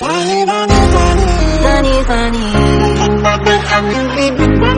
Sunny, sunny. Sunny,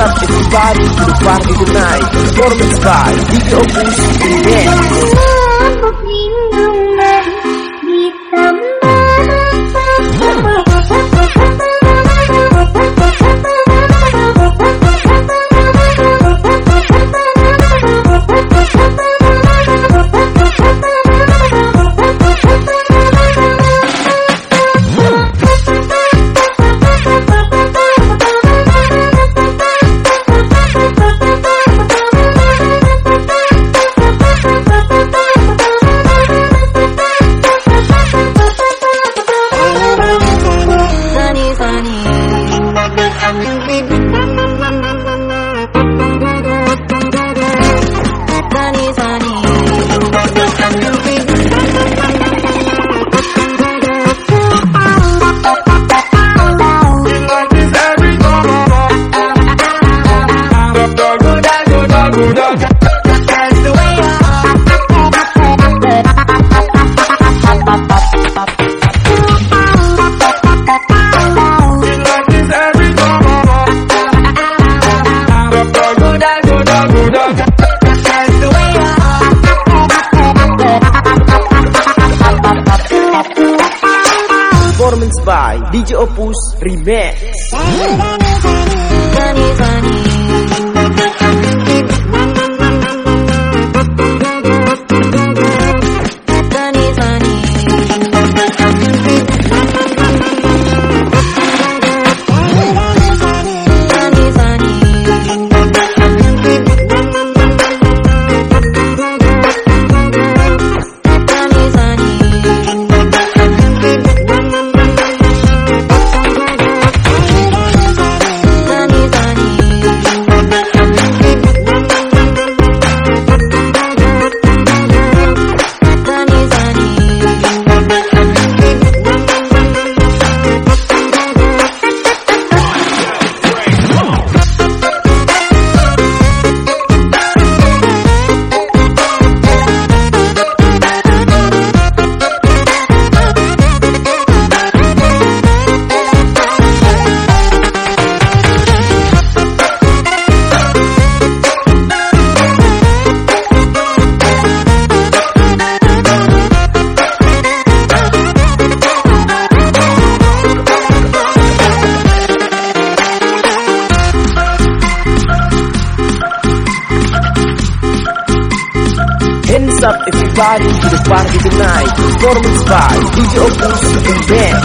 Up everybody to the party tonight. Performance by DJ Opus Remix. Sunny, Sunny, by DJ Opus Remix. Hands up everybody to the party tonight. Performance by DJ Opus and Band.